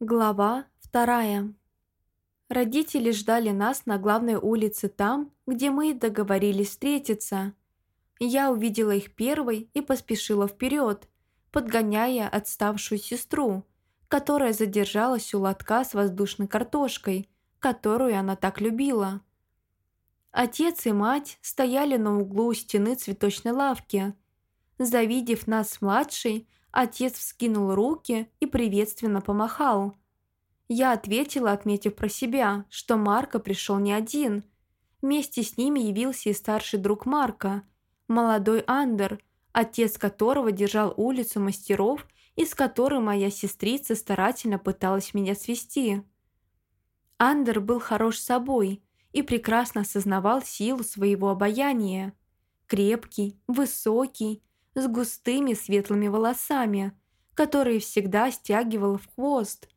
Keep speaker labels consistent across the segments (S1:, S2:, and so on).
S1: Глава вторая. Родители ждали нас на главной улице там, где мы договорились встретиться. Я увидела их первой и поспешила вперед, подгоняя отставшую сестру, которая задержалась у лотка с воздушной картошкой, которую она так любила. Отец и мать стояли на углу у стены цветочной лавки. Завидев нас с младшей, Отец вскинул руки и приветственно помахал. Я ответила, отметив про себя, что Марко пришел не один. Вместе с ними явился и старший друг Марка, молодой Андер, отец которого держал улицу мастеров и с которым моя сестрица старательно пыталась меня свести. Андер был хорош собой и прекрасно осознавал силу своего обаяния. Крепкий, высокий, с густыми светлыми волосами, которые всегда стягивал в хвост.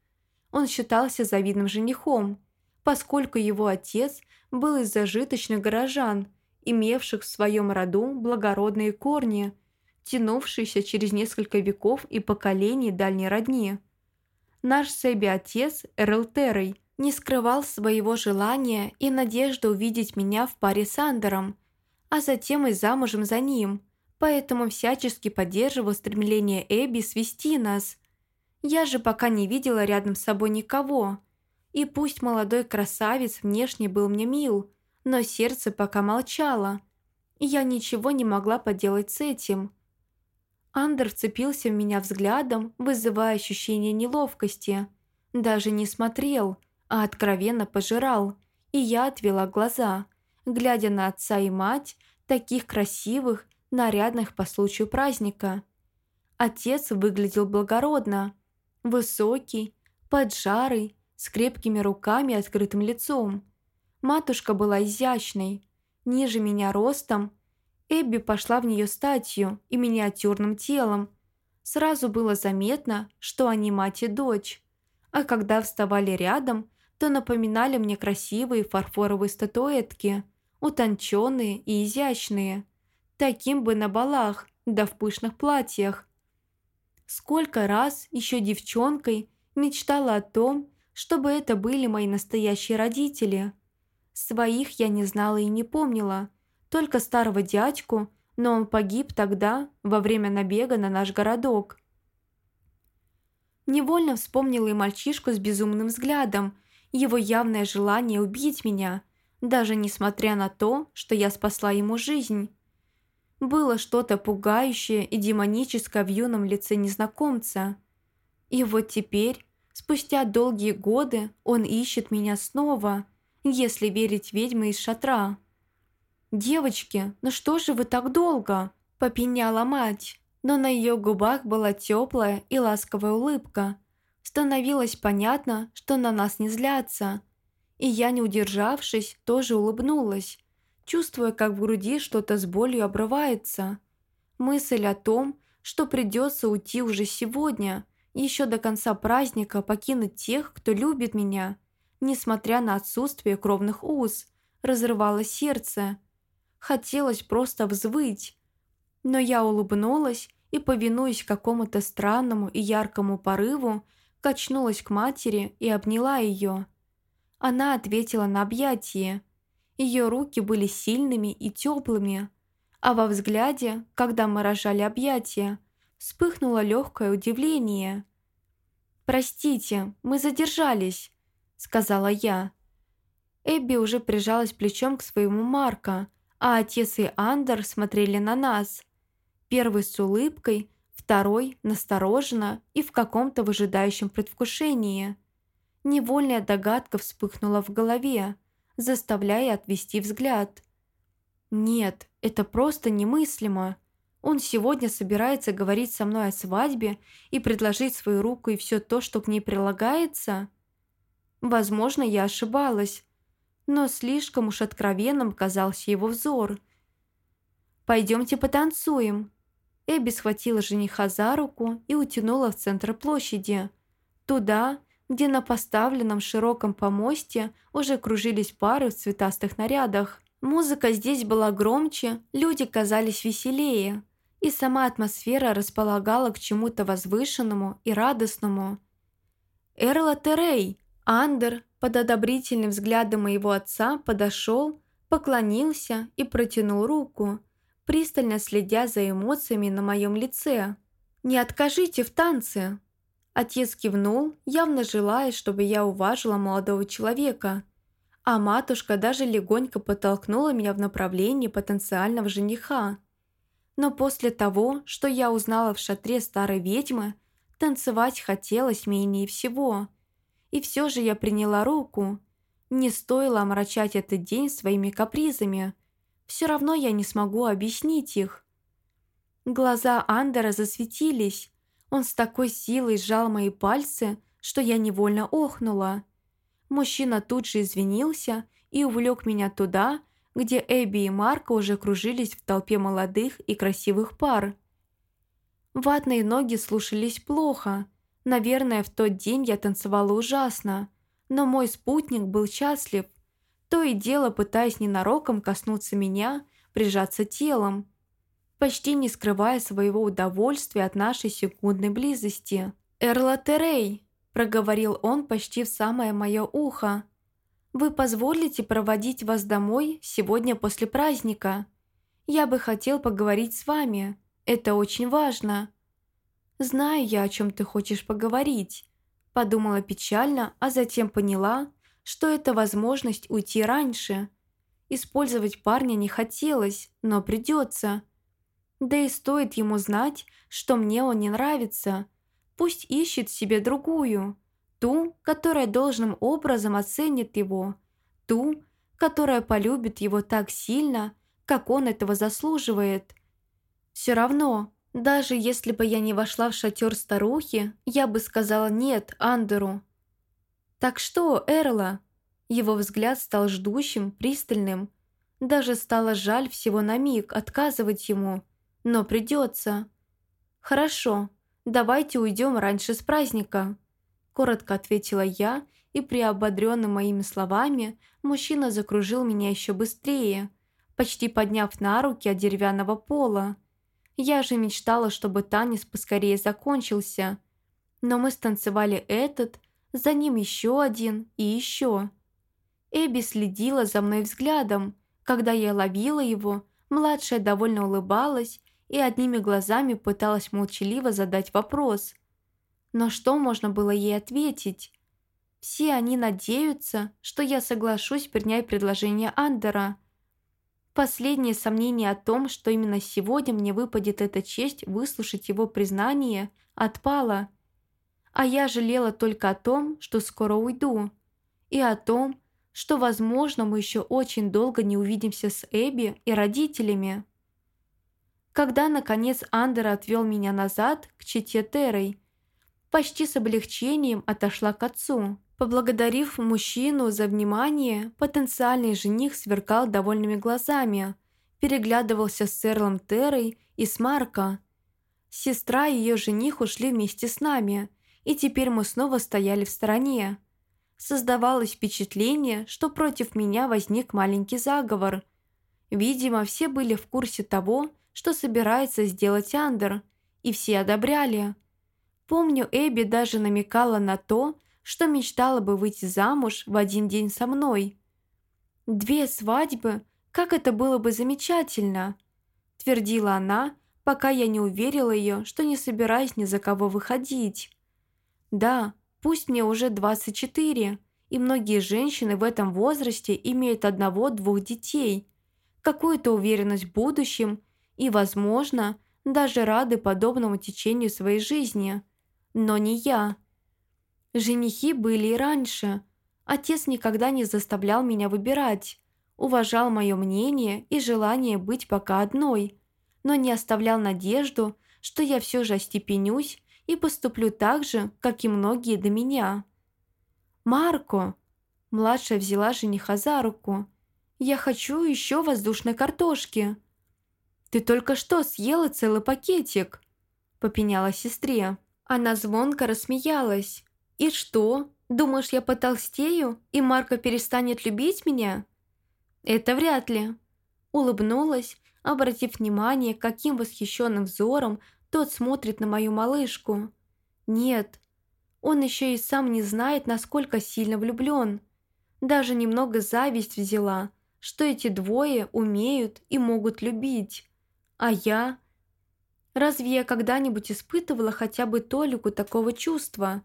S1: Он считался завидным женихом, поскольку его отец был из зажиточных горожан, имевших в своем роду благородные корни, тянувшиеся через несколько веков и поколений дальней родни. Наш Себи-отец, Эрл Террой, не скрывал своего желания и надежды увидеть меня в паре с Андером, а затем и замужем за ним – поэтому всячески поддерживал стремление Эбби свести нас. Я же пока не видела рядом с собой никого. И пусть молодой красавец внешне был мне мил, но сердце пока молчало. И я ничего не могла поделать с этим. Андер вцепился в меня взглядом, вызывая ощущение неловкости. Даже не смотрел, а откровенно пожирал. И я отвела глаза, глядя на отца и мать, таких красивых нарядных по случаю праздника. Отец выглядел благородно, высокий, поджарый, с крепкими руками и открытым лицом. Матушка была изящной, ниже меня ростом. Эбби пошла в нее статью и миниатюрным телом. Сразу было заметно, что они мать и дочь. А когда вставали рядом, то напоминали мне красивые фарфоровые статуэтки, утонченные и изящные. Таким бы на балах, да в пышных платьях. Сколько раз еще девчонкой мечтала о том, чтобы это были мои настоящие родители. Своих я не знала и не помнила, только старого дядьку, но он погиб тогда, во время набега на наш городок. Невольно вспомнила и мальчишку с безумным взглядом, его явное желание убить меня, даже несмотря на то, что я спасла ему жизнь. Было что-то пугающее и демоническое в юном лице незнакомца. И вот теперь, спустя долгие годы, он ищет меня снова, если верить ведьме из шатра. «Девочки, ну что же вы так долго?» – попеняла мать, но на ее губах была теплая и ласковая улыбка. Становилось понятно, что на нас не злятся. И я, не удержавшись, тоже улыбнулась, чувствуя, как в груди что-то с болью обрывается. Мысль о том, что придется уйти уже сегодня, еще до конца праздника покинуть тех, кто любит меня, несмотря на отсутствие кровных уз, разрывало сердце. Хотелось просто взвыть. Но я улыбнулась и, повинуясь какому-то странному и яркому порыву, качнулась к матери и обняла ее. Она ответила на объятие, ее руки были сильными и теплыми, а во взгляде, когда мы рожали объятия, вспыхнуло легкое удивление. «Простите, мы задержались», — сказала я. Эбби уже прижалась плечом к своему Марка, а отец и Андер смотрели на нас. Первый с улыбкой, второй настороженно и в каком-то выжидающем предвкушении. Невольная догадка вспыхнула в голове заставляя отвести взгляд. «Нет, это просто немыслимо. Он сегодня собирается говорить со мной о свадьбе и предложить свою руку и все то, что к ней прилагается?» Возможно, я ошибалась, но слишком уж откровенным казался его взор. «Пойдемте потанцуем». Эбби схватила жениха за руку и утянула в центр площади. Туда, где на поставленном широком помосте уже кружились пары в цветастых нарядах. Музыка здесь была громче, люди казались веселее, и сама атмосфера располагала к чему-то возвышенному и радостному. Эрла Терей!» Андер под одобрительным взглядом моего отца подошел, поклонился и протянул руку, пристально следя за эмоциями на моем лице. «Не откажите в танце!» Отец кивнул, явно желая, чтобы я уважила молодого человека. А матушка даже легонько подтолкнула меня в направлении потенциального жениха. Но после того, что я узнала в шатре старой ведьмы, танцевать хотелось менее всего – и все же я приняла руку. Не стоило омрачать этот день своими капризами. Все равно я не смогу объяснить их. Глаза Андера засветились. Он с такой силой сжал мои пальцы, что я невольно охнула. Мужчина тут же извинился и увлек меня туда, где Эбби и Марко уже кружились в толпе молодых и красивых пар. Ватные ноги слушались плохо – Наверное, в тот день я танцевала ужасно, но мой спутник был счастлив, то и дело пытаясь ненароком коснуться меня, прижаться телом, почти не скрывая своего удовольствия от нашей секундной близости. «Эрла Терей», – проговорил он почти в самое мое ухо, – «вы позволите проводить вас домой сегодня после праздника? Я бы хотел поговорить с вами, это очень важно». «Знаю я, о чем ты хочешь поговорить», – подумала печально, а затем поняла, что это возможность уйти раньше. Использовать парня не хотелось, но придется. Да и стоит ему знать, что мне он не нравится. Пусть ищет себе другую. Ту, которая должным образом оценит его. Ту, которая полюбит его так сильно, как он этого заслуживает. Все равно даже если бы я не вошла в шатер старухи, я бы сказала «нет» Андеру. «Так что, Эрла?» Его взгляд стал ждущим, пристальным. Даже стало жаль всего на миг отказывать ему. Но придется. «Хорошо, давайте уйдем раньше с праздника», коротко ответила я, и приободренный моими словами, мужчина закружил меня еще быстрее, почти подняв на руки от деревянного пола. Я же мечтала, чтобы танец поскорее закончился. Но мы станцевали этот, за ним еще один и еще. Эбби следила за мной взглядом. Когда я ловила его, младшая довольно улыбалась и одними глазами пыталась молчаливо задать вопрос. Но что можно было ей ответить? Все они надеются, что я соглашусь принять предложение Андера – Последнее сомнение о том, что именно сегодня мне выпадет эта честь выслушать его признание, отпало. А я жалела только о том, что скоро уйду. И о том, что, возможно, мы еще очень долго не увидимся с Эбби и родителями. Когда, наконец, Андер отвел меня назад к чете Терой, почти с облегчением отошла к отцу. Поблагодарив мужчину за внимание, потенциальный жених сверкал довольными глазами, переглядывался с Эрлом Террой и с Марко. Сестра и ее жених ушли вместе с нами, и теперь мы снова стояли в стороне. Создавалось впечатление, что против меня возник маленький заговор. Видимо, все были в курсе того, что собирается сделать Андер, и все одобряли. Помню, Эбби даже намекала на то, что мечтала бы выйти замуж в один день со мной. «Две свадьбы? Как это было бы замечательно!» Твердила она, пока я не уверила ее, что не собираюсь ни за кого выходить. «Да, пусть мне уже 24, и многие женщины в этом возрасте имеют одного-двух детей, какую-то уверенность в будущем и, возможно, даже рады подобному течению своей жизни. Но не я». Женихи были и раньше. Отец никогда не заставлял меня выбирать, уважал мое мнение и желание быть пока одной, но не оставлял надежду, что я все же остепенюсь и поступлю так же, как и многие до меня. «Марко!» Младшая взяла жениха за руку. «Я хочу еще воздушной картошки!» «Ты только что съела целый пакетик!» Попеняла сестре. Она звонко рассмеялась. «И что? Думаешь, я потолстею, и Марко перестанет любить меня?» «Это вряд ли». Улыбнулась, обратив внимание, каким восхищенным взором тот смотрит на мою малышку. «Нет». Он еще и сам не знает, насколько сильно влюблен. Даже немного зависть взяла, что эти двое умеют и могут любить. А я... Разве я когда-нибудь испытывала хотя бы толику такого чувства?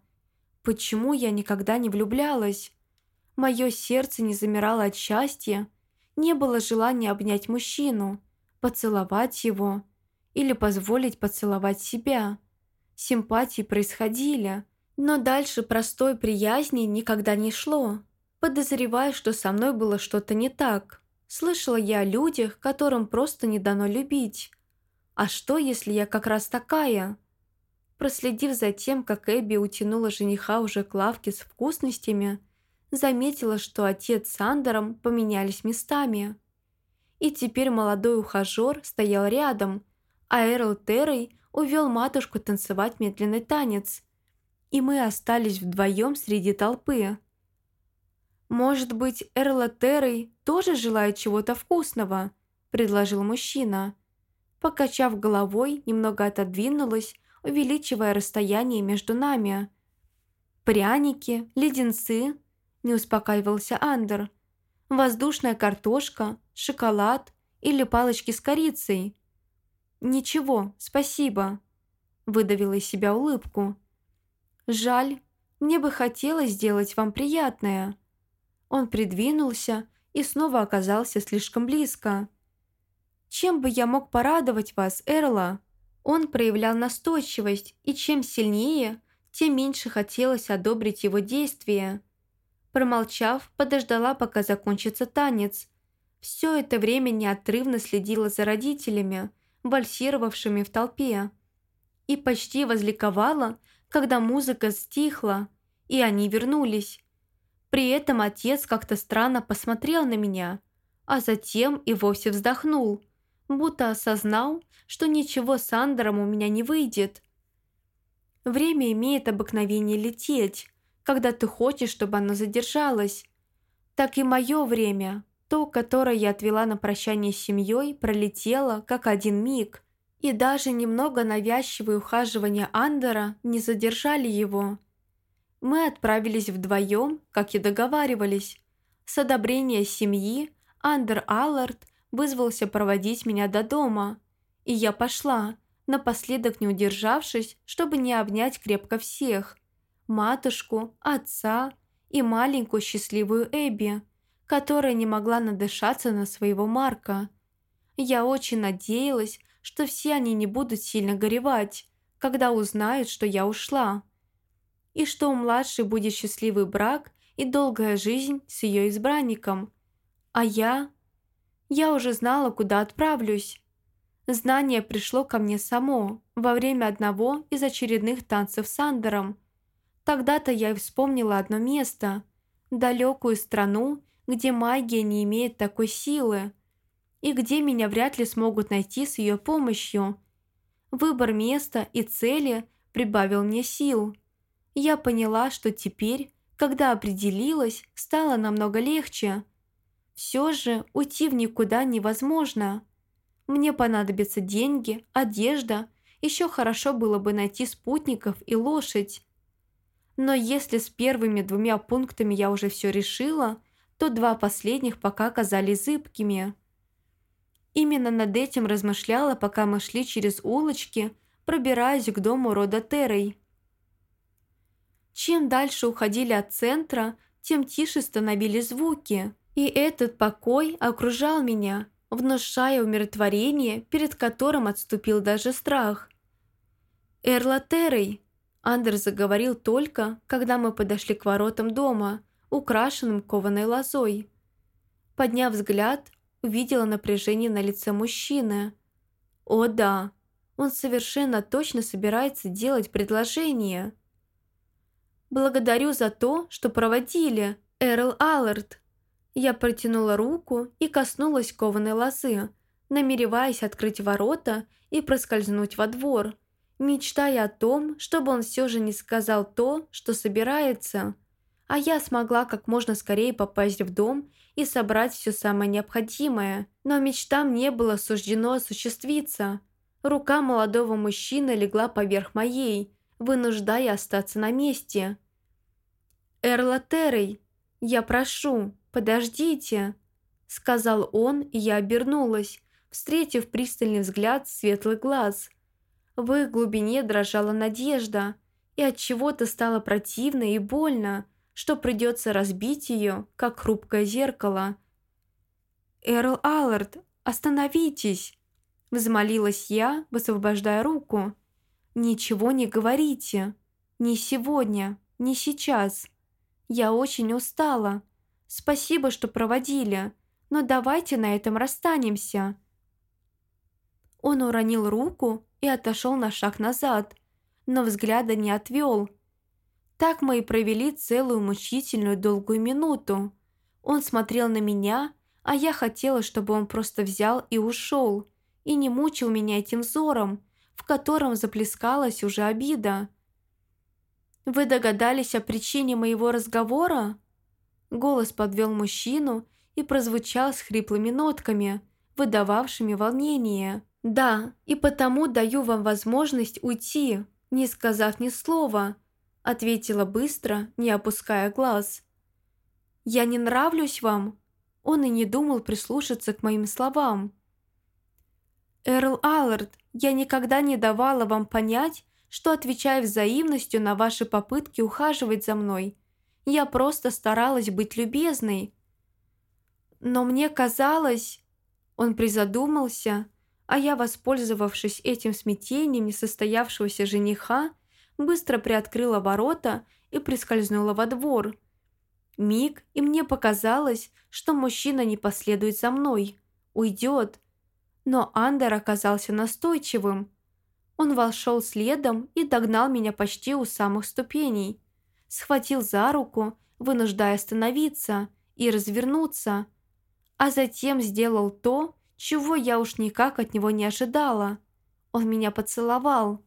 S1: Почему я никогда не влюблялась? Мое сердце не замирало от счастья, не было желания обнять мужчину, поцеловать его или позволить поцеловать себя. Симпатии происходили, но дальше простой приязни никогда не шло. Подозревая, что со мной было что-то не так. Слышала я о людях, которым просто не дано любить. А что, если я как раз такая? Проследив за тем, как Эбби утянула жениха уже к лавке с вкусностями, заметила, что отец с Андером поменялись местами. И теперь молодой ухажер стоял рядом, а Эрл Террой увел матушку танцевать медленный танец. И мы остались вдвоем среди толпы. «Может быть, Эрла Террой тоже желает чего-то вкусного?» – предложил мужчина. Покачав головой, немного отодвинулась, увеличивая расстояние между нами. «Пряники, леденцы, не успокаивался Андер. «Воздушная картошка, шоколад или палочки с корицей?» «Ничего, спасибо», – выдавила из себя улыбку. «Жаль, мне бы хотелось сделать вам приятное». Он придвинулся и снова оказался слишком близко. «Чем бы я мог порадовать вас, Эрла?» Он проявлял настойчивость, и чем сильнее, тем меньше хотелось одобрить его действия. Промолчав, подождала, пока закончится танец. Все это время неотрывно следила за родителями, вальсировавшими в толпе. И почти возликовала, когда музыка стихла, и они вернулись. При этом отец как-то странно посмотрел на меня, а затем и вовсе вздохнул, будто осознал, что ничего с Андером у меня не выйдет. Время имеет обыкновение лететь, когда ты хочешь, чтобы оно задержалось. Так и мое время, то, которое я отвела на прощание с семьей, пролетело как один миг. И даже немного навязчивые ухаживания Андера не задержали его. Мы отправились вдвоем, как и договаривались. С одобрения семьи Андер Аллард вызвался проводить меня до дома. И я пошла, напоследок не удержавшись, чтобы не обнять крепко всех – матушку, отца и маленькую счастливую Эбби, которая не могла надышаться на своего Марка. Я очень надеялась, что все они не будут сильно горевать, когда узнают, что я ушла. И что у младшей будет счастливый брак и долгая жизнь с ее избранником. А я... Я уже знала, куда отправлюсь. Знание пришло ко мне само во время одного из очередных танцев с Андером – Тогда-то я и вспомнила одно место, далекую страну, где магия не имеет такой силы, и где меня вряд ли смогут найти с ее помощью. Выбор места и цели прибавил мне сил. Я поняла, что теперь, когда определилась, стало намного легче. Все же уйти в никуда невозможно. Мне понадобятся деньги, одежда, еще хорошо было бы найти спутников и лошадь. Но если с первыми двумя пунктами я уже все решила, то два последних пока казались зыбкими. Именно над этим размышляла, пока мы шли через улочки, пробираясь к дому рода Террой. Чем дальше уходили от центра, тем тише становились звуки, и этот покой окружал меня, внушая умиротворение, перед которым отступил даже страх. «Эрла Террой!» Андер заговорил только, когда мы подошли к воротам дома, украшенным кованой лозой. Подняв взгляд, увидела напряжение на лице мужчины. О да, он совершенно точно собирается делать предложение. «Благодарю за то, что проводили, Эрл Аллард». Я протянула руку и коснулась кованой лозы, намереваясь открыть ворота и проскользнуть во двор – мечтая о том, чтобы он все же не сказал то, что собирается, а я смогла как можно скорее попасть в дом и собрать все самое необходимое. Но мечтам не было суждено осуществиться. Рука молодого мужчины легла поверх моей, вынуждая остаться на месте. «Эрла Террей, я прошу, подождите», — сказал он, и я обернулась, встретив пристальный взгляд светлых глаз. В их глубине дрожала надежда, и от чего-то стало противно и больно, что придется разбить ее, как хрупкое зеркало. «Эрл Аллард, остановитесь!» – взмолилась я, высвобождая руку. «Ничего не говорите. Ни сегодня, ни сейчас. Я очень устала. Спасибо, что проводили, но давайте на этом расстанемся». Он уронил руку и отошел на шаг назад, но взгляда не отвел. Так мы и провели целую мучительную долгую минуту. Он смотрел на меня, а я хотела, чтобы он просто взял и ушел, и не мучил меня этим взором, в котором заплескалась уже обида. «Вы догадались о причине моего разговора?» Голос подвел мужчину и прозвучал с хриплыми нотками, выдававшими волнение. «Да, и потому даю вам возможность уйти, не сказав ни слова», ответила быстро, не опуская глаз. «Я не нравлюсь вам?» Он и не думал прислушаться к моим словам. «Эрл Аллард, я никогда не давала вам понять, что отвечаю взаимностью на ваши попытки ухаживать за мной. Я просто старалась быть любезной. Но мне казалось...» Он призадумался, а я, воспользовавшись этим смятением несостоявшегося жениха, быстро приоткрыла ворота и прискользнула во двор. Миг, и мне показалось, что мужчина не последует за мной, уйдет. Но Андер оказался настойчивым. Он вошел следом и догнал меня почти у самых ступеней. Схватил за руку, вынуждая остановиться и развернуться. А затем сделал то, чего я уж никак от него не ожидала. Он меня поцеловал.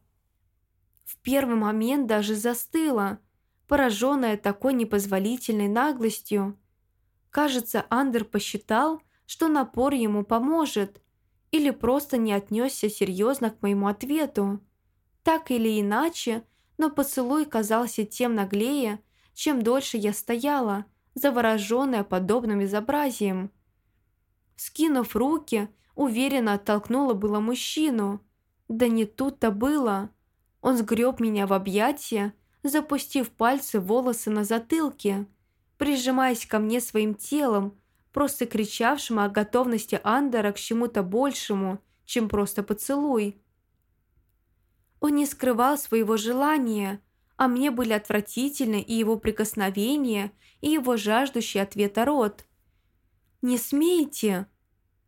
S1: В первый момент даже застыла, пораженная такой непозволительной наглостью. Кажется, Андер посчитал, что напор ему поможет, или просто не отнесся серьезно к моему ответу. Так или иначе, но поцелуй казался тем наглее, чем дольше я стояла, завороженная подобным безобразием. Скинув руки, уверенно оттолкнула было мужчину. Да не тут-то было. Он сгреб меня в объятия, запустив пальцы волосы на затылке, прижимаясь ко мне своим телом, просто кричавшим о готовности Андера к чему-то большему, чем просто поцелуй. Он не скрывал своего желания, а мне были отвратительны и его прикосновения, и его жаждущий ответа рот. «Не смейте!»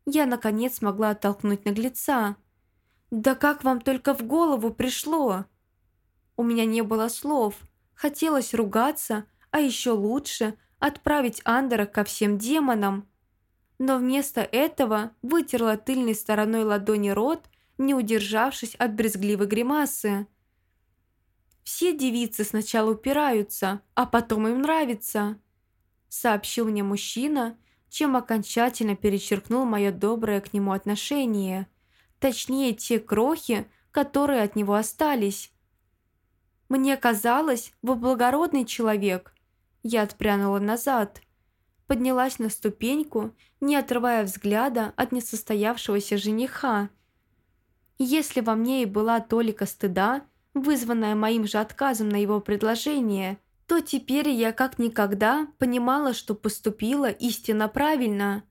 S1: Я, наконец, смогла оттолкнуть наглеца. «Да как вам только в голову пришло?» У меня не было слов. Хотелось ругаться, а еще лучше отправить Андера ко всем демонам. Но вместо этого вытерла тыльной стороной ладони рот, не удержавшись от брезгливой гримасы. «Все девицы сначала упираются, а потом им нравится», сообщил мне мужчина, чем окончательно перечеркнул мое доброе к нему отношение. Точнее, те крохи, которые от него остались. Мне казалось, вы благородный человек. Я отпрянула назад. Поднялась на ступеньку, не отрывая взгляда от несостоявшегося жениха. Если во мне и была толика стыда, вызванная моим же отказом на его предложение – то теперь я как никогда понимала, что поступила истинно правильно.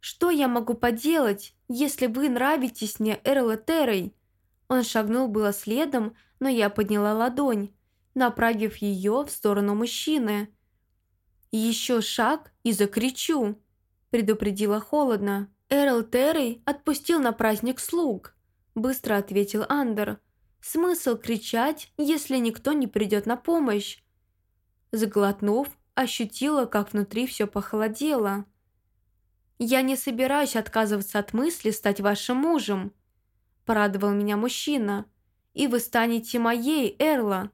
S1: «Что я могу поделать, если вы нравитесь мне Эрла Террой?» Он шагнул было следом, но я подняла ладонь, направив ее в сторону мужчины. «Еще шаг и закричу», – предупредила холодно. «Эрл Террей отпустил на праздник слуг», – быстро ответил Андер. «Смысл кричать, если никто не придет на помощь? Заглотнув, ощутила, как внутри все похолодело. «Я не собираюсь отказываться от мысли стать вашим мужем», – порадовал меня мужчина. «И вы станете моей, Эрла.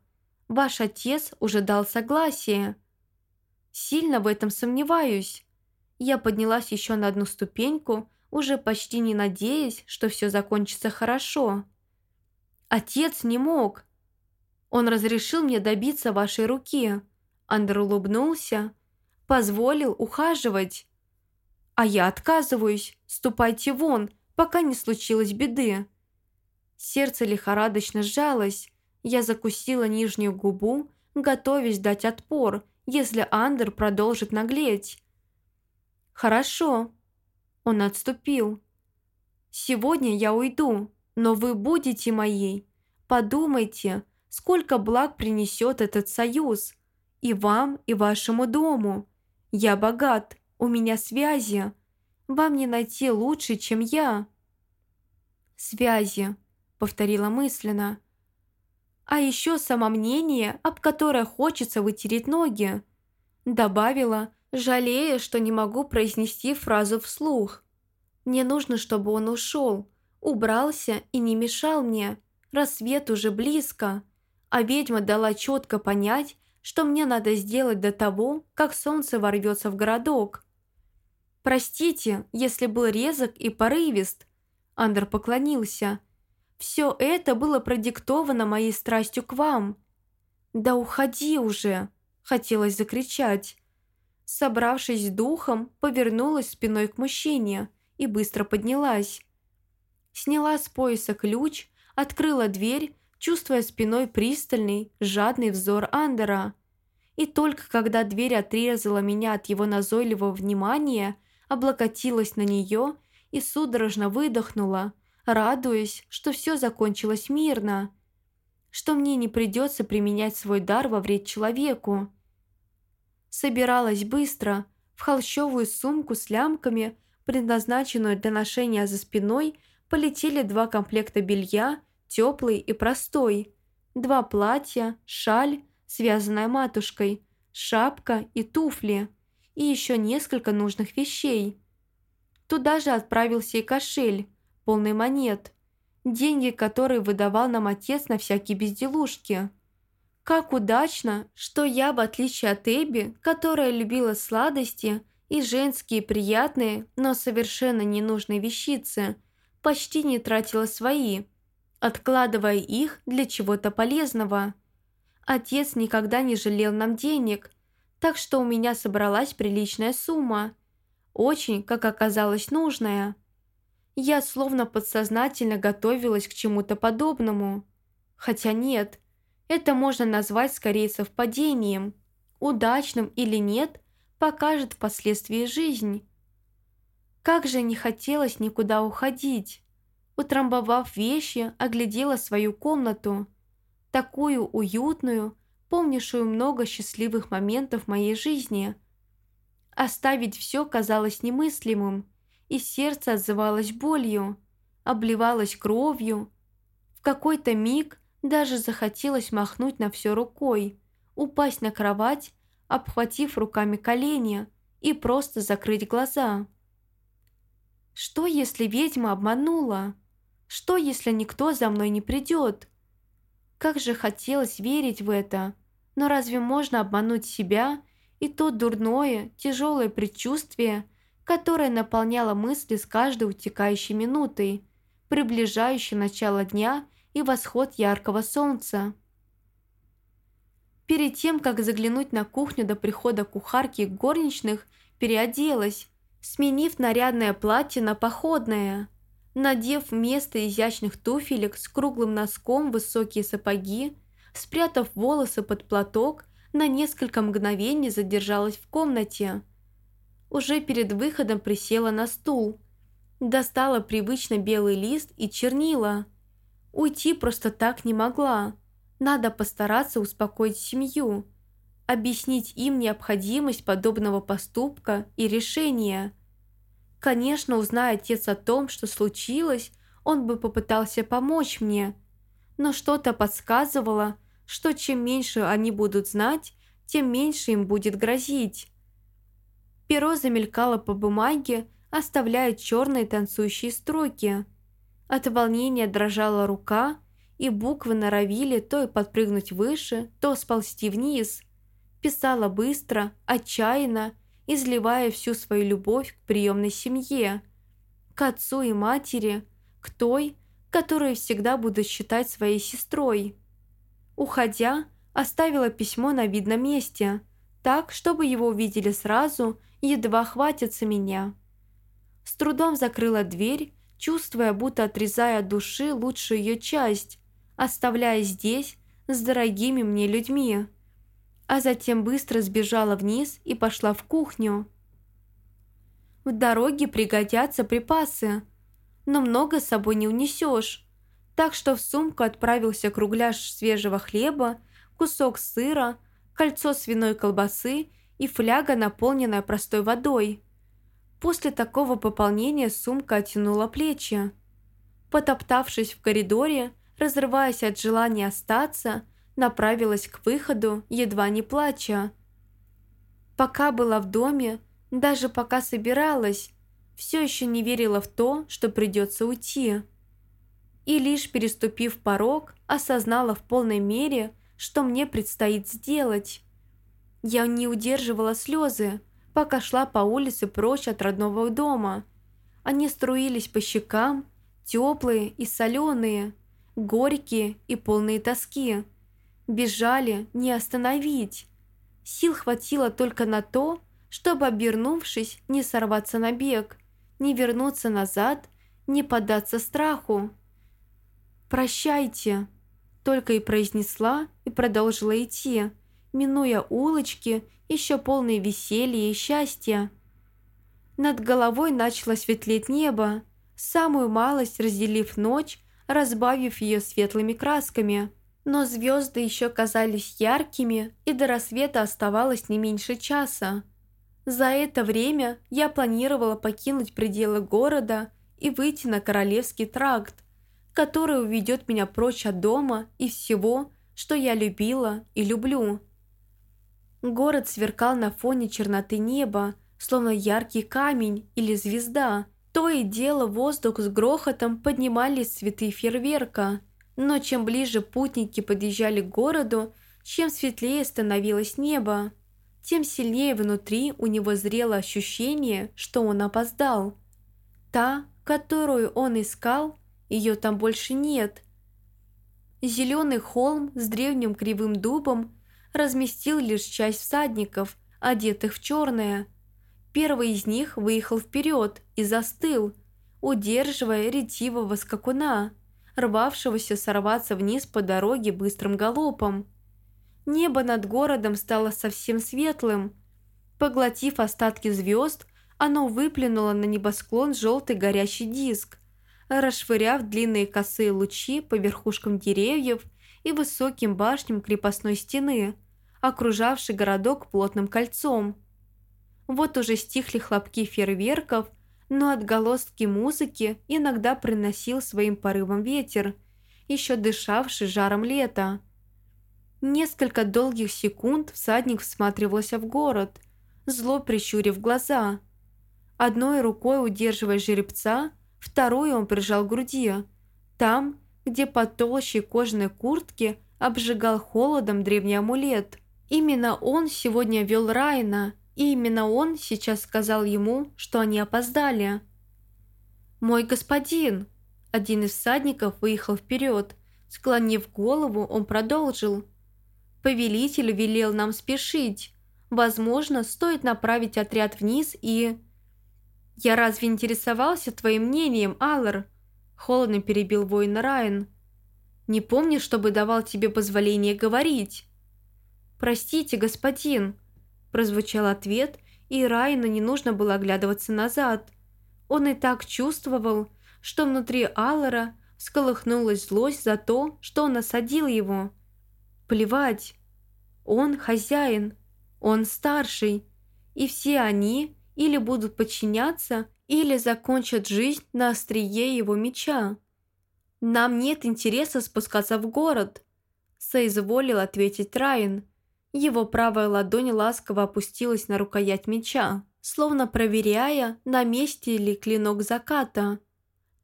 S1: Ваш отец уже дал согласие». «Сильно в этом сомневаюсь». Я поднялась еще на одну ступеньку, уже почти не надеясь, что все закончится хорошо. «Отец не мог», Он разрешил мне добиться вашей руки. Андер улыбнулся. Позволил ухаживать. А я отказываюсь. Ступайте вон, пока не случилось беды. Сердце лихорадочно сжалось. Я закусила нижнюю губу, готовясь дать отпор, если Андер продолжит наглеть. «Хорошо». Он отступил. «Сегодня я уйду, но вы будете моей. Подумайте, сколько благ принесет этот союз. И вам, и вашему дому. Я богат, у меня связи. Вам не найти лучше, чем я». «Связи», — повторила мысленно. «А еще самомнение, об которое хочется вытереть ноги», — добавила, жалея, что не могу произнести фразу вслух. «Мне нужно, чтобы он ушел, убрался и не мешал мне. Рассвет уже близко, а ведьма дала четко понять, что мне надо сделать до того, как солнце ворвется в городок. «Простите, если был резок и порывист», – Андер поклонился. «Все это было продиктовано моей страстью к вам». «Да уходи уже!» – хотелось закричать. Собравшись с духом, повернулась спиной к мужчине и быстро поднялась. Сняла с пояса ключ, открыла дверь, чувствуя спиной пристальный, жадный взор Андера. И только когда дверь отрезала меня от его назойливого внимания, облокотилась на нее и судорожно выдохнула, радуясь, что все закончилось мирно, что мне не придется применять свой дар во вред человеку. Собиралась быстро, в холщовую сумку с лямками, предназначенную для ношения за спиной, полетели два комплекта белья, теплый и простой, два платья, шаль, связанная матушкой, шапка и туфли – и еще несколько нужных вещей. Туда же отправился и кошель, полный монет, деньги, которые выдавал нам отец на всякие безделушки. Как удачно, что я, в отличие от Эбби, которая любила сладости и женские приятные, но совершенно ненужные вещицы, почти не тратила свои, откладывая их для чего-то полезного. Отец никогда не жалел нам денег – так что у меня собралась приличная сумма. Очень, как оказалось, нужная. Я словно подсознательно готовилась к чему-то подобному. Хотя нет, это можно назвать скорее совпадением. Удачным или нет, покажет впоследствии жизнь. Как же не хотелось никуда уходить. Утрамбовав вещи, оглядела свою комнату. Такую уютную, помнившую много счастливых моментов моей жизни. Оставить все казалось немыслимым, и сердце отзывалось болью, обливалось кровью. В какой-то миг даже захотелось махнуть на все рукой, упасть на кровать, обхватив руками колени и просто закрыть глаза. Что, если ведьма обманула? Что, если никто за мной не придет? Как же хотелось верить в это, но разве можно обмануть себя и то дурное, тяжелое предчувствие, которое наполняло мысли с каждой утекающей минутой, приближающей начало дня и восход яркого солнца? Перед тем, как заглянуть на кухню до прихода кухарки и горничных, переоделась, сменив нарядное платье на походное. Надев вместо изящных туфелек с круглым носком высокие сапоги, спрятав волосы под платок, на несколько мгновений задержалась в комнате. Уже перед выходом присела на стул. Достала привычно белый лист и чернила. Уйти просто так не могла. Надо постараться успокоить семью. Объяснить им необходимость подобного поступка и решения. Конечно, узная отец о том, что случилось, он бы попытался помочь мне. Но что-то подсказывало, что чем меньше они будут знать, тем меньше им будет грозить. Перо замелькало по бумаге, оставляя черные танцующие строки. От волнения дрожала рука, и буквы норовили то и подпрыгнуть выше, то сползти вниз. Писала быстро, отчаянно, изливая всю свою любовь к приемной семье, к отцу и матери, к той, которую всегда буду считать своей сестрой. Уходя, оставила письмо на видном месте, так, чтобы его увидели сразу, едва хватится меня. С трудом закрыла дверь, чувствуя, будто отрезая от души лучшую ее часть, оставляя здесь с дорогими мне людьми. А затем быстро сбежала вниз и пошла в кухню. В дороге пригодятся припасы, но много с собой не унесешь. Так что в сумку отправился кругляш свежего хлеба, кусок сыра, кольцо свиной колбасы и фляга, наполненная простой водой. После такого пополнения сумка оттянула плечи. Потоптавшись в коридоре, разрываясь от желания остаться, направилась к выходу, едва не плача. Пока была в доме, даже пока собиралась, все еще не верила в то, что придется уйти. И лишь переступив порог, осознала в полной мере, что мне предстоит сделать. Я не удерживала слезы, пока шла по улице прочь от родного дома. Они струились по щекам, теплые и соленые, горькие и полные тоски. Бежали не остановить. Сил хватило только на то, чтобы, обернувшись, не сорваться на бег, не вернуться назад, не поддаться страху. «Прощайте», – только и произнесла и продолжила идти, минуя улочки, еще полные веселья и счастья. Над головой начало светлеть небо, самую малость разделив ночь, разбавив ее светлыми красками. Но звезды еще казались яркими, и до рассвета оставалось не меньше часа. За это время я планировала покинуть пределы города и выйти на Королевский тракт, который уведет меня прочь от дома и всего, что я любила и люблю. Город сверкал на фоне черноты неба, словно яркий камень или звезда. То и дело воздух с грохотом поднимались цветы фейерверка, но чем ближе путники подъезжали к городу, чем светлее становилось небо тем сильнее внутри у него зрело ощущение, что он опоздал. Та, которую он искал, ее там больше нет. Зеленый холм с древним кривым дубом разместил лишь часть всадников, одетых в черное. Первый из них выехал вперед и застыл, удерживая ретивого скакуна, рвавшегося сорваться вниз по дороге быстрым галопом. Небо над городом стало совсем светлым. Поглотив остатки звезд, оно выплюнуло на небосклон желтый горящий диск, расшвыряв длинные косые лучи по верхушкам деревьев и высоким башням крепостной стены, окружавшей городок плотным кольцом. Вот уже стихли хлопки фейерверков, но отголоски музыки иногда приносил своим порывом ветер, еще дышавший жаром лета. Несколько долгих секунд всадник всматривался в город, зло прищурив глаза. Одной рукой удерживая жеребца, вторую он прижал к груди. Там, где под толщей кожаной куртки обжигал холодом древний амулет. Именно он сегодня вел Райна, и именно он сейчас сказал ему, что они опоздали. «Мой господин!» Один из всадников выехал вперед. Склонив голову, он продолжил – Повелитель велел нам спешить. Возможно, стоит направить отряд вниз и... «Я разве интересовался твоим мнением, Аллар?» Холодно перебил воин Райан. «Не помню, чтобы давал тебе позволение говорить». «Простите, господин», – прозвучал ответ, и Райану не нужно было оглядываться назад. Он и так чувствовал, что внутри Аллара всколыхнулась злость за то, что он осадил его. Плевать. Он хозяин, он старший, и все они или будут подчиняться, или закончат жизнь на острие его меча. «Нам нет интереса спускаться в город», – соизволил ответить Райан. Его правая ладонь ласково опустилась на рукоять меча, словно проверяя, на месте ли клинок заката.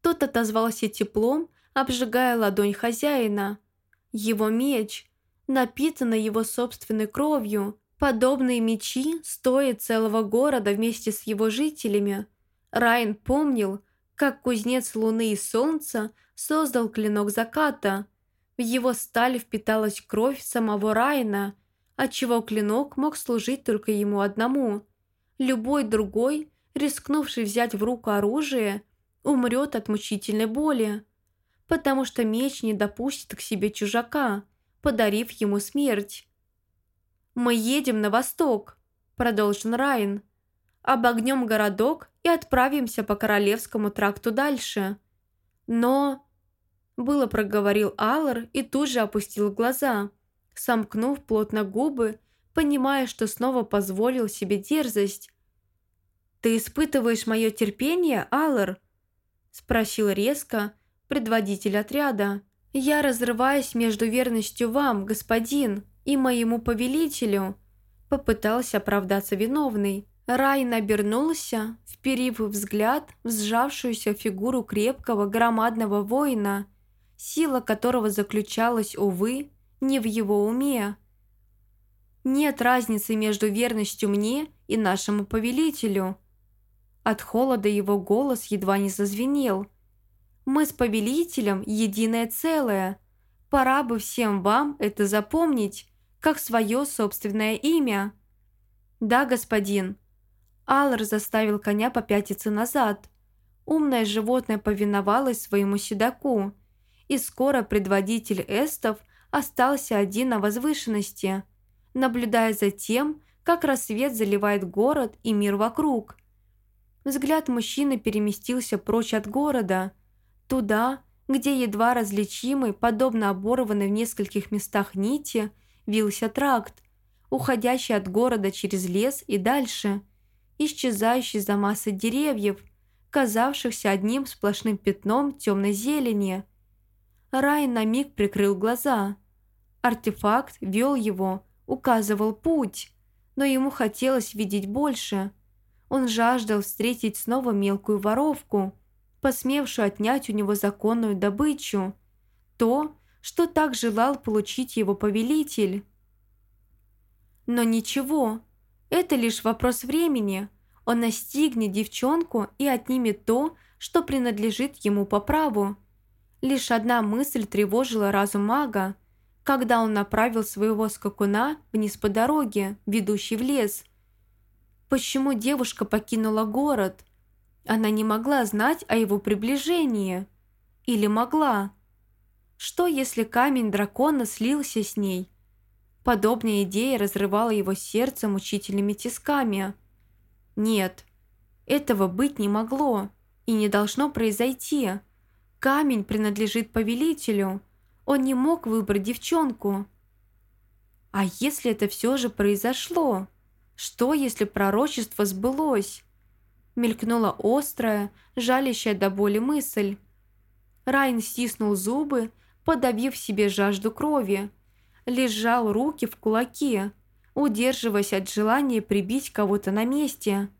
S1: Тот отозвался теплом, обжигая ладонь хозяина. Его меч, напитанной его собственной кровью. Подобные мечи стоят целого города вместе с его жителями. Райан помнил, как кузнец луны и солнца создал клинок заката. В его сталь впиталась кровь самого Райна, отчего клинок мог служить только ему одному. Любой другой, рискнувший взять в руку оружие, умрет от мучительной боли, потому что меч не допустит к себе чужака, подарив ему смерть. «Мы едем на восток», – продолжил Райн. «Обогнем городок и отправимся по Королевскому тракту дальше. Но...» Было проговорил Аллар и тут же опустил глаза, сомкнув плотно губы, понимая, что снова позволил себе дерзость. «Ты испытываешь мое терпение, Аллар?» Спросил резко предводитель отряда. «Я разрываюсь между верностью вам, господин, и моему повелителю», попытался оправдаться виновный. Райн обернулся, вперив взгляд в сжавшуюся фигуру крепкого громадного воина, сила которого заключалась, увы, не в его уме. Нет разницы между верностью мне и нашему повелителю. От холода его голос едва не зазвенел. Мы с повелителем единое целое. Пора бы всем вам это запомнить, как свое собственное имя. Да, господин. Аллар заставил коня попятиться назад. Умное животное повиновалось своему седаку, и скоро предводитель эстов остался один на возвышенности, наблюдая за тем, как рассвет заливает город и мир вокруг. Взгляд мужчины переместился прочь от города, туда, где едва различимый, подобно оборванной в нескольких местах нити, вился тракт, уходящий от города через лес и дальше, исчезающий за массой деревьев, казавшихся одним сплошным пятном темной зелени. Рай на миг прикрыл глаза. Артефакт вел его, указывал путь, но ему хотелось видеть больше – он жаждал встретить снова мелкую воровку, посмевшую отнять у него законную добычу, то, что так желал получить его повелитель. Но ничего, это лишь вопрос времени. Он настигнет девчонку и отнимет то, что принадлежит ему по праву. Лишь одна мысль тревожила разум мага, когда он направил своего скакуна вниз по дороге, ведущей в лес – Почему девушка покинула город? Она не могла знать о его приближении. Или могла? Что, если камень дракона слился с ней? Подобная идея разрывала его сердце мучительными тисками. Нет, этого быть не могло и не должно произойти. Камень принадлежит повелителю. Он не мог выбрать девчонку. А если это все же произошло? Что, если пророчество сбылось? Мелькнула острая, жалящая до боли мысль. Райн стиснул зубы, подавив себе жажду крови. Лежал руки в кулаки, удерживаясь от желания прибить кого-то на месте.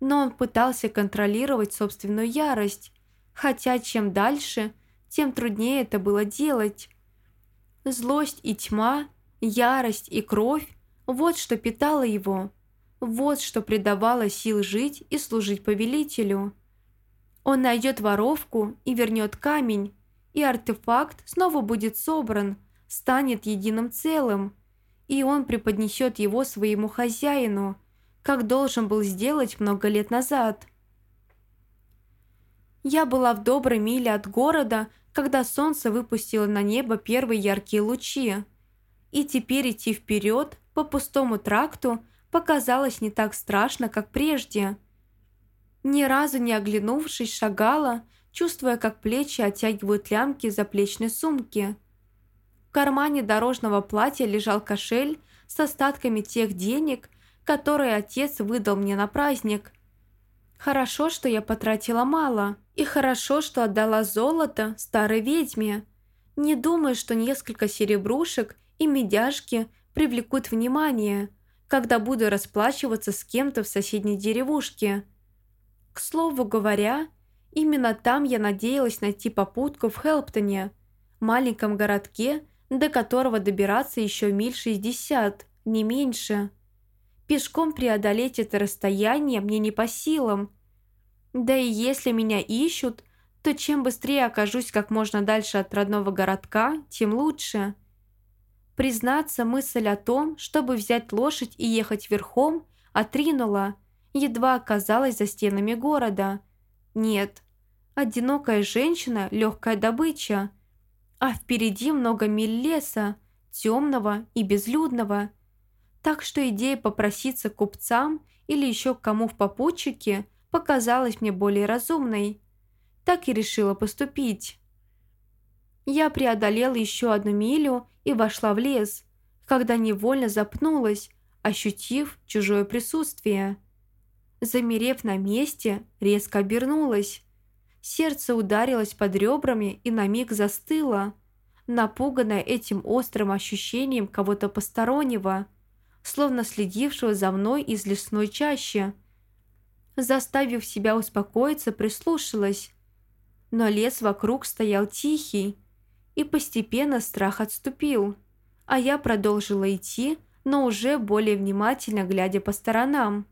S1: Но он пытался контролировать собственную ярость, хотя чем дальше, тем труднее это было делать. Злость и тьма, ярость и кровь вот что питало его. Вот что придавало сил жить и служить повелителю. Он найдет воровку и вернет камень, и артефакт снова будет собран, станет единым целым, и он преподнесет его своему хозяину, как должен был сделать много лет назад. Я была в доброй миле от города, когда солнце выпустило на небо первые яркие лучи. И теперь идти вперед по пустому тракту показалось не так страшно, как прежде. Ни разу не оглянувшись, шагала, чувствуя, как плечи оттягивают лямки заплечной сумки. В кармане дорожного платья лежал кошель с остатками тех денег, которые отец выдал мне на праздник. Хорошо, что я потратила мало, и хорошо, что отдала золото старой ведьме. Не думаю, что несколько серебрушек и медяшки привлекут внимание, когда буду расплачиваться с кем-то в соседней деревушке. К слову говоря, именно там я надеялась найти попутку в Хелптоне, маленьком городке, до которого добираться еще миль 60, не меньше. Пешком преодолеть это расстояние мне не по силам. Да и если меня ищут, то чем быстрее окажусь как можно дальше от родного городка, тем лучше. Признаться, мысль о том, чтобы взять лошадь и ехать верхом, отринула, едва оказалась за стенами города. Нет, одинокая женщина – легкая добыча, а впереди много миль леса, темного и безлюдного. Так что идея попроситься к купцам или еще к кому в попутчике показалась мне более разумной. Так и решила поступить. Я преодолела еще одну милю и вошла в лес, когда невольно запнулась, ощутив чужое присутствие. Замерев на месте, резко обернулась. Сердце ударилось под ребрами и на миг застыло, напуганное этим острым ощущением кого-то постороннего, словно следившего за мной из лесной чащи. Заставив себя успокоиться, прислушалась. Но лес вокруг стоял тихий, и постепенно страх отступил, а я продолжила идти, но уже более внимательно глядя по сторонам.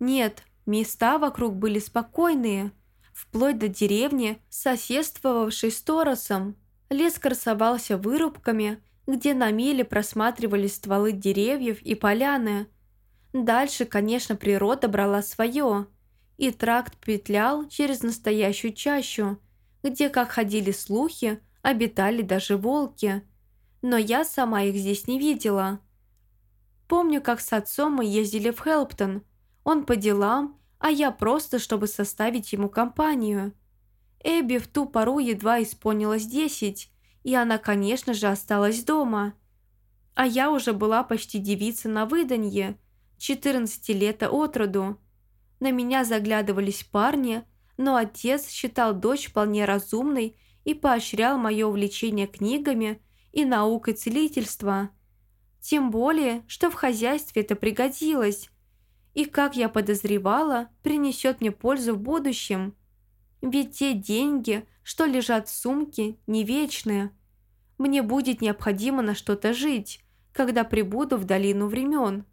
S1: Нет, места вокруг были спокойные, вплоть до деревни, соседствовавшей с Торосом. Лес красовался вырубками, где на миле просматривались стволы деревьев и поляны. Дальше, конечно, природа брала свое, и тракт петлял через настоящую чащу, где, как ходили слухи, обитали даже волки. Но я сама их здесь не видела. Помню, как с отцом мы ездили в Хелптон. Он по делам, а я просто, чтобы составить ему компанию. Эбби в ту пору едва исполнилось десять, и она, конечно же, осталась дома. А я уже была почти девица на выданье, 14 лет от роду. На меня заглядывались парни – но отец считал дочь вполне разумной и поощрял мое увлечение книгами и наукой целительства. Тем более, что в хозяйстве это пригодилось, и, как я подозревала, принесет мне пользу в будущем. Ведь те деньги, что лежат в сумке, не вечные. Мне будет необходимо на что-то жить, когда прибуду в долину времен.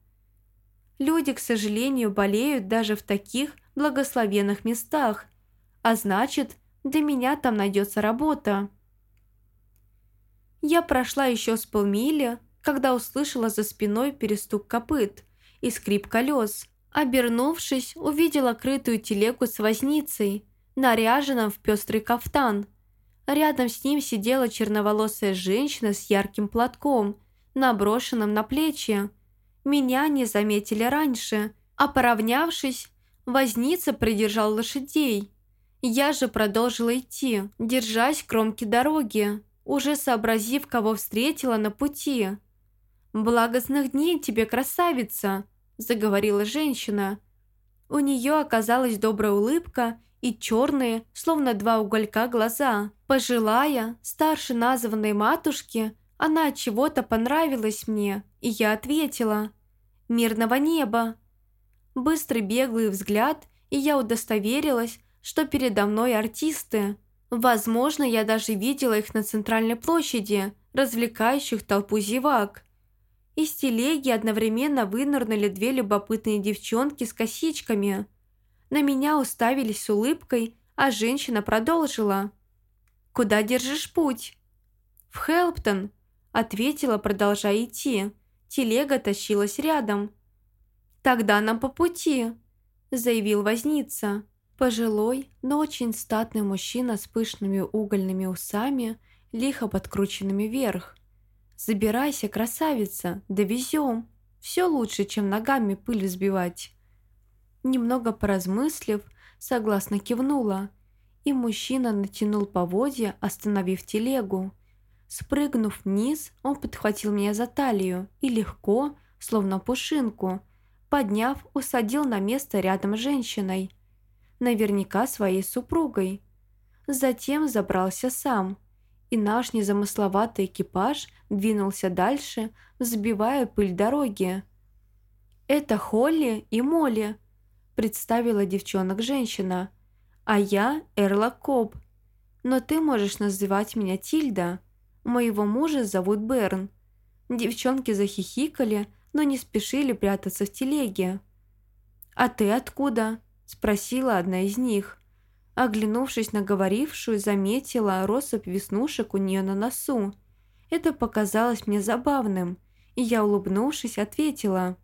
S1: Люди, к сожалению, болеют даже в таких благословенных местах, а значит, для меня там найдется работа. Я прошла еще с полмили, когда услышала за спиной перестук копыт и скрип колес. Обернувшись, увидела крытую телегу с возницей, наряженным в пестрый кафтан. Рядом с ним сидела черноволосая женщина с ярким платком, наброшенным на плечи. Меня не заметили раньше, а поравнявшись, возница придержал лошадей. Я же продолжила идти, держась кромки дороги, уже сообразив, кого встретила на пути. «Благостных дней тебе, красавица!» – заговорила женщина. У нее оказалась добрая улыбка и черные, словно два уголька, глаза. Пожилая, старше названной матушки, она от чего-то понравилась мне, и я ответила «Мирного неба!». Быстрый беглый взгляд, и я удостоверилась, что передо мной артисты. Возможно, я даже видела их на центральной площади, развлекающих толпу зевак. Из телеги одновременно вынырнули две любопытные девчонки с косичками. На меня уставились с улыбкой, а женщина продолжила. «Куда держишь путь?» «В Хелптон», – ответила, продолжая идти. Телега тащилась рядом. «Тогда нам по пути», – заявил возница. Пожилой, но очень статный мужчина с пышными угольными усами, лихо подкрученными вверх. «Забирайся, красавица, довезем. Все лучше, чем ногами пыль взбивать». Немного поразмыслив, согласно кивнула, и мужчина натянул поводья, остановив телегу. Спрыгнув вниз, он подхватил меня за талию и легко, словно пушинку, подняв, усадил на место рядом с женщиной – наверняка своей супругой. Затем забрался сам, и наш незамысловатый экипаж двинулся дальше, взбивая пыль дороги. «Это Холли и Молли», – представила девчонок женщина, «а я Эрла Коб. Но ты можешь называть меня Тильда. Моего мужа зовут Берн». Девчонки захихикали, но не спешили прятаться в телеге. «А ты откуда?» – спросила одна из них. Оглянувшись на говорившую, заметила россыпь веснушек у нее на носу. Это показалось мне забавным, и я, улыбнувшись, ответила.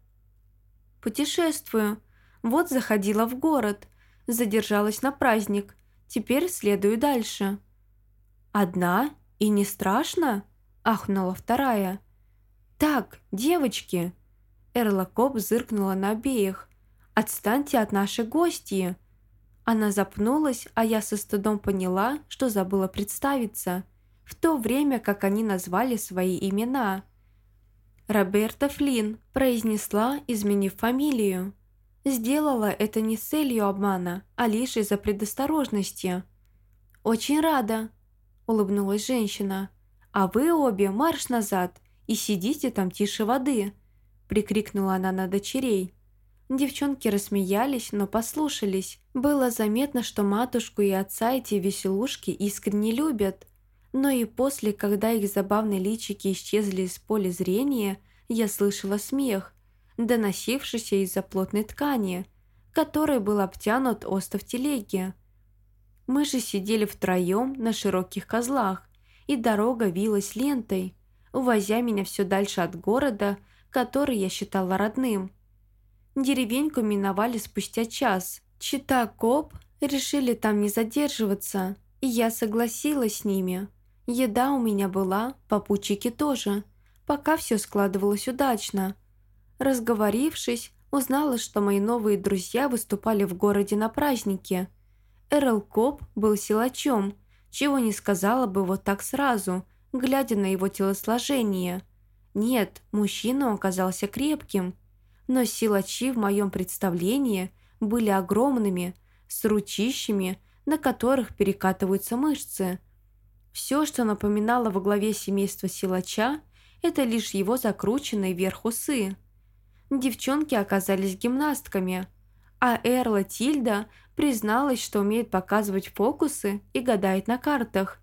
S1: «Путешествую. Вот заходила в город. Задержалась на праздник. Теперь следую дальше». «Одна? И не страшно?» – ахнула вторая. «Так, девочки!» Эрла Коп зыркнула на обеих. «Отстаньте от нашей гостьи!» Она запнулась, а я со стыдом поняла, что забыла представиться, в то время как они назвали свои имена. «Роберта Флинн», – произнесла, изменив фамилию. Сделала это не с целью обмана, а лишь из-за предосторожности. «Очень рада», – улыбнулась женщина. «А вы обе марш назад и сидите там тише воды», – прикрикнула она на дочерей. Девчонки рассмеялись, но послушались. Было заметно, что матушку и отца эти веселушки искренне любят. Но и после, когда их забавные личики исчезли из поля зрения, я слышала смех, доносившийся из-за плотной ткани, которой был обтянут остов телеги. Мы же сидели втроем на широких козлах, и дорога вилась лентой, увозя меня все дальше от города, который я считала родным. Деревеньку миновали спустя час. Чита Коп решили там не задерживаться, и я согласилась с ними. Еда у меня была, попутчики тоже, пока все складывалось удачно. Разговорившись, узнала, что мои новые друзья выступали в городе на празднике. Эрл Коп был силачом, чего не сказала бы вот так сразу, глядя на его телосложение. Нет, мужчина оказался крепким – но силачи в моем представлении были огромными, с ручищами, на которых перекатываются мышцы. Все, что напоминало во главе семейства силача, это лишь его закрученные вверх усы. Девчонки оказались гимнастками, а Эрла Тильда призналась, что умеет показывать фокусы и гадает на картах.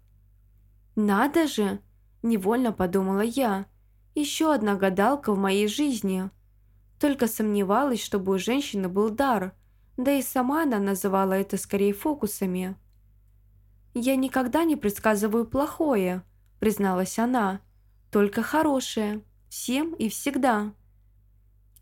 S1: «Надо же!» – невольно подумала я. «Еще одна гадалка в моей жизни». Только сомневалась, чтобы у женщины был дар, да и сама она называла это скорее фокусами. «Я никогда не предсказываю плохое», – призналась она, – «только хорошее, всем и всегда».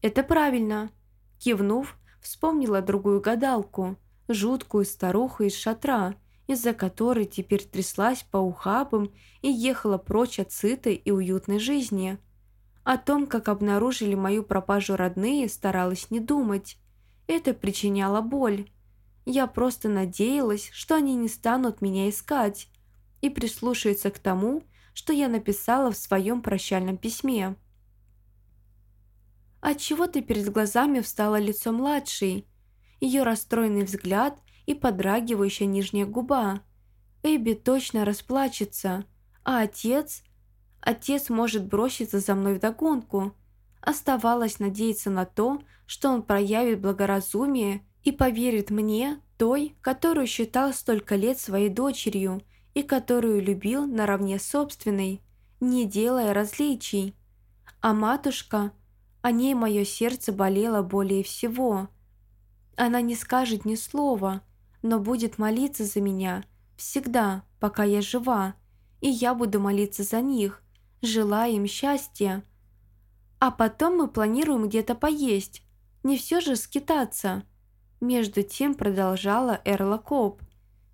S1: «Это правильно», – кивнув, вспомнила другую гадалку, жуткую старуху из шатра, из-за которой теперь тряслась по ухабам и ехала прочь от сытой и уютной жизни – о том, как обнаружили мою пропажу родные, старалась не думать. Это причиняло боль. Я просто надеялась, что они не станут меня искать и прислушаются к тому, что я написала в своем прощальном письме. Отчего ты перед глазами встало лицо младшей? Ее расстроенный взгляд и подрагивающая нижняя губа. Эбби точно расплачется, а отец Отец может броситься за мной вдогонку. Оставалось надеяться на то, что он проявит благоразумие и поверит мне, той, которую считал столько лет своей дочерью и которую любил наравне собственной, не делая различий. А матушка, о ней мое сердце болело более всего. Она не скажет ни слова, но будет молиться за меня всегда, пока я жива, и я буду молиться за них, желая им счастья. А потом мы планируем где-то поесть, не все же скитаться. Между тем продолжала Эрла Коп.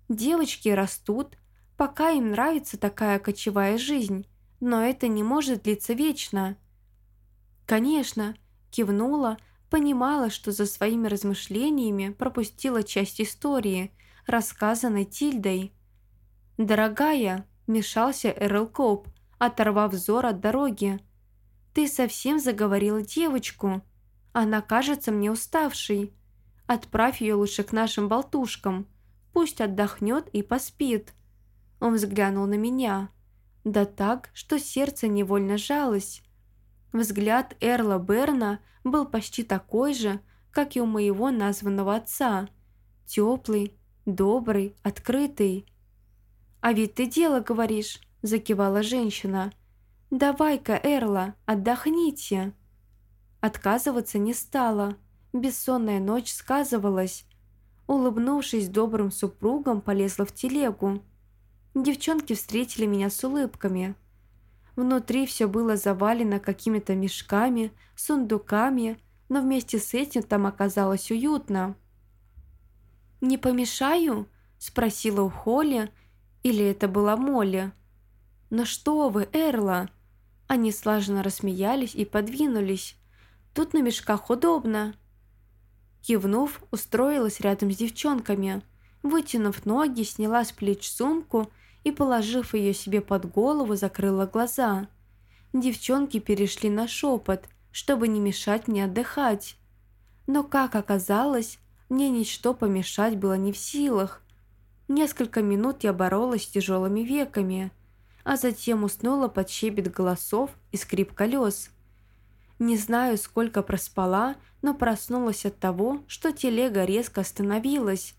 S1: Девочки растут, пока им нравится такая кочевая жизнь, но это не может длиться вечно. Конечно, кивнула, понимала, что за своими размышлениями пропустила часть истории, рассказанной Тильдой. «Дорогая», – мешался Эрл Коп, оторвав взор от дороги. «Ты совсем заговорила девочку. Она кажется мне уставшей. Отправь ее лучше к нашим болтушкам. Пусть отдохнет и поспит». Он взглянул на меня. Да так, что сердце невольно жалось. Взгляд Эрла Берна был почти такой же, как и у моего названного отца. Теплый, добрый, открытый. «А ведь ты дело говоришь», закивала женщина. «Давай-ка, Эрла, отдохните!» Отказываться не стала. Бессонная ночь сказывалась. улыбнувшись добрым супругом, полезла в телегу. Девчонки встретили меня с улыбками. Внутри все было завалено какими-то мешками, сундуками, но вместе с этим там оказалось уютно. «Не помешаю?» – спросила у Холли, или это была Молли. «Ну что вы, Эрла!» Они слаженно рассмеялись и подвинулись. «Тут на мешках удобно!» Кивнув, устроилась рядом с девчонками. Вытянув ноги, сняла с плеч сумку и, положив ее себе под голову, закрыла глаза. Девчонки перешли на шепот, чтобы не мешать мне отдыхать. Но, как оказалось, мне ничто помешать было не в силах. Несколько минут я боролась с тяжелыми веками, а затем уснула под щебет голосов и скрип колес. Не знаю, сколько проспала, но проснулась от того, что телега резко остановилась.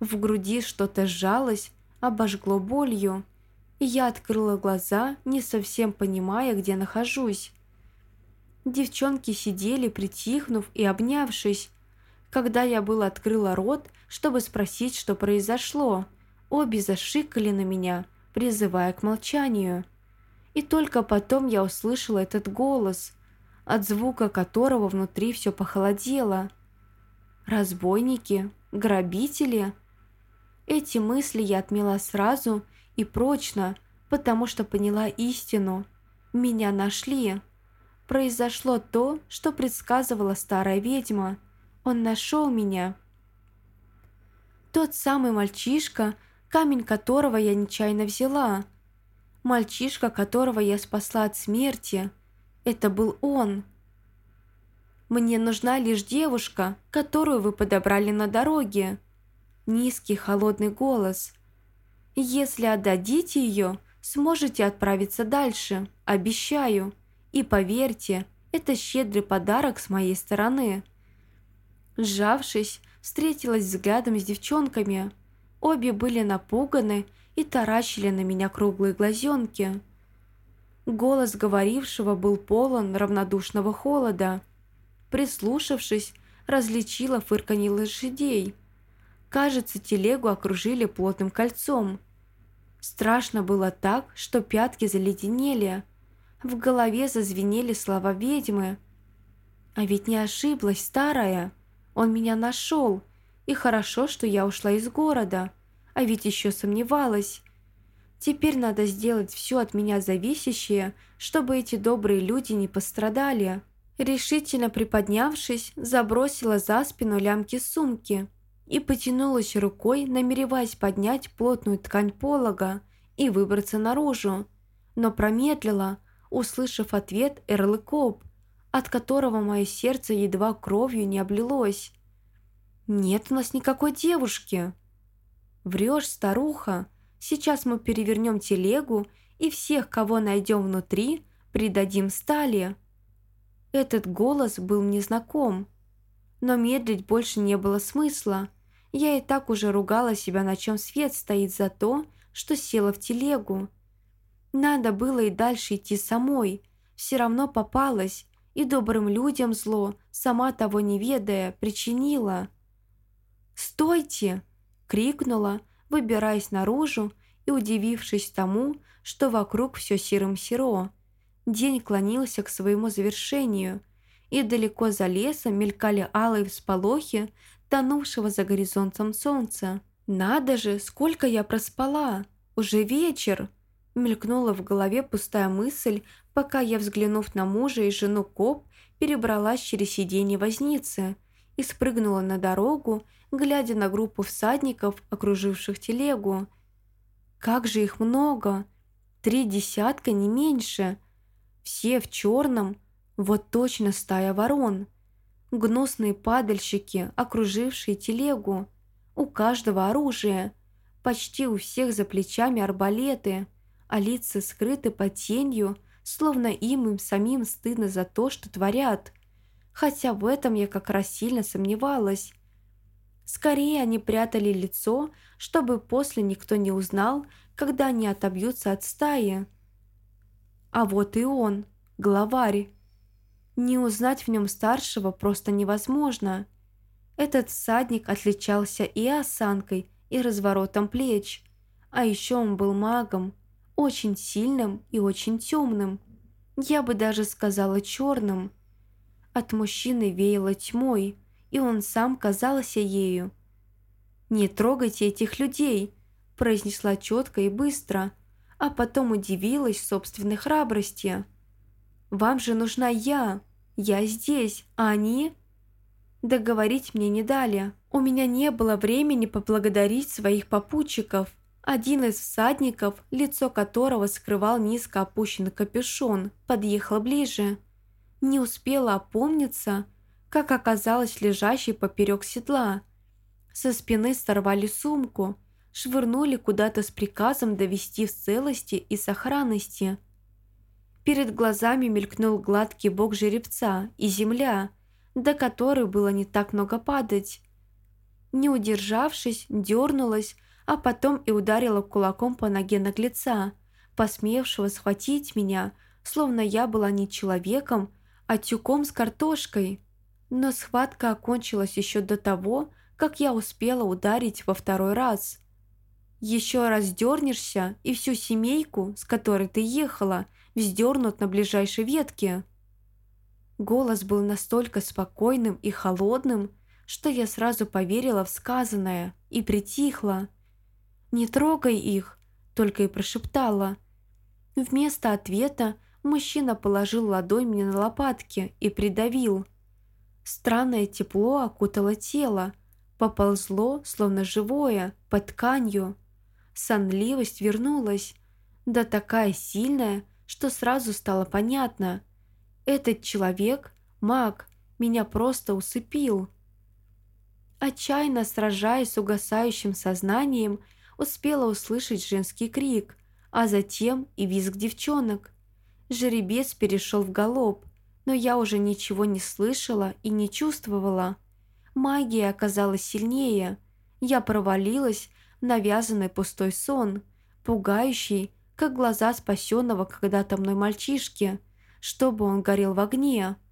S1: В груди что-то сжалось, обожгло болью, и я открыла глаза, не совсем понимая, где нахожусь. Девчонки сидели, притихнув и обнявшись. Когда я была открыла рот, чтобы спросить, что произошло, обе зашикали на меня, призывая к молчанию. И только потом я услышала этот голос, от звука которого внутри все похолодело. «Разбойники? Грабители?» Эти мысли я отмела сразу и прочно, потому что поняла истину. Меня нашли. Произошло то, что предсказывала старая ведьма. Он нашел меня. Тот самый мальчишка, камень которого я нечаянно взяла. Мальчишка, которого я спасла от смерти. Это был он. Мне нужна лишь девушка, которую вы подобрали на дороге низкий холодный голос. «Если отдадите ее, сможете отправиться дальше, обещаю. И поверьте, это щедрый подарок с моей стороны». Сжавшись, встретилась взглядом с девчонками. Обе были напуганы и таращили на меня круглые глазенки. Голос говорившего был полон равнодушного холода. Прислушавшись, различила фырканье лошадей – Кажется, телегу окружили плотным кольцом. Страшно было так, что пятки заледенели. В голове зазвенели слова ведьмы. А ведь не ошиблась старая. Он меня нашел. И хорошо, что я ушла из города. А ведь еще сомневалась. Теперь надо сделать все от меня зависящее, чтобы эти добрые люди не пострадали. Решительно приподнявшись, забросила за спину лямки сумки – и потянулась рукой, намереваясь поднять плотную ткань полога и выбраться наружу, но промедлила, услышав ответ Эрлыкоп, от которого мое сердце едва кровью не облилось. «Нет у нас никакой девушки!» «Врешь, старуха! Сейчас мы перевернем телегу и всех, кого найдем внутри, придадим стали!» Этот голос был мне знаком, но медлить больше не было смысла – я и так уже ругала себя, на чем свет стоит за то, что села в телегу. Надо было и дальше идти самой. Все равно попалась, и добрым людям зло, сама того не ведая, причинила. «Стойте!» — крикнула, выбираясь наружу и удивившись тому, что вокруг все серым-серо. День клонился к своему завершению, и далеко за лесом мелькали алые всполохи тонувшего за горизонтом солнца. «Надо же, сколько я проспала! Уже вечер!» Мелькнула в голове пустая мысль, пока я, взглянув на мужа и жену Коп, перебралась через сиденье возницы и спрыгнула на дорогу, глядя на группу всадников, окруживших телегу. «Как же их много! Три десятка, не меньше! Все в черном, вот точно стая ворон!» Гнусные падальщики, окружившие телегу. У каждого оружие, почти у всех за плечами арбалеты, а лица скрыты под тенью, словно им им самим стыдно за то, что творят. Хотя в этом я как раз сильно сомневалась. Скорее они прятали лицо, чтобы после никто не узнал, когда они отобьются от стаи. А вот и он, главарь. Не узнать в нем старшего просто невозможно. Этот всадник отличался и осанкой, и разворотом плеч. А еще он был магом, очень сильным и очень темным. Я бы даже сказала черным. От мужчины веяло тьмой, и он сам казался ею. «Не трогайте этих людей», – произнесла четко и быстро, а потом удивилась собственной храбрости. «Вам же нужна я. Я здесь, а они...» Договорить мне не дали. У меня не было времени поблагодарить своих попутчиков. Один из всадников, лицо которого скрывал низко опущенный капюшон, подъехал ближе. Не успела опомниться, как оказалась лежащей поперек седла. Со спины сорвали сумку, швырнули куда-то с приказом довести в целости и сохранности. Перед глазами мелькнул гладкий бок жеребца и земля, до которой было не так много падать. Не удержавшись, дернулась, а потом и ударила кулаком по ноге наглеца, посмевшего схватить меня, словно я была не человеком, а тюком с картошкой. Но схватка окончилась еще до того, как я успела ударить во второй раз. Еще раз дернешься, и всю семейку, с которой ты ехала, вздернут на ближайшей ветке. Голос был настолько спокойным и холодным, что я сразу поверила в сказанное и притихла. «Не трогай их», — только и прошептала. Вместо ответа мужчина положил ладонь мне на лопатки и придавил. Странное тепло окутало тело, поползло, словно живое, под тканью. Сонливость вернулась, да такая сильная, что сразу стало понятно. Этот человек, маг, меня просто усыпил. Отчаянно сражаясь с угасающим сознанием, успела услышать женский крик, а затем и визг девчонок. Жеребец перешел в галоп, но я уже ничего не слышала и не чувствовала. Магия оказалась сильнее. Я провалилась в навязанный пустой сон, пугающий, как глаза спасенного когда-то мной мальчишки, чтобы он горел в огне –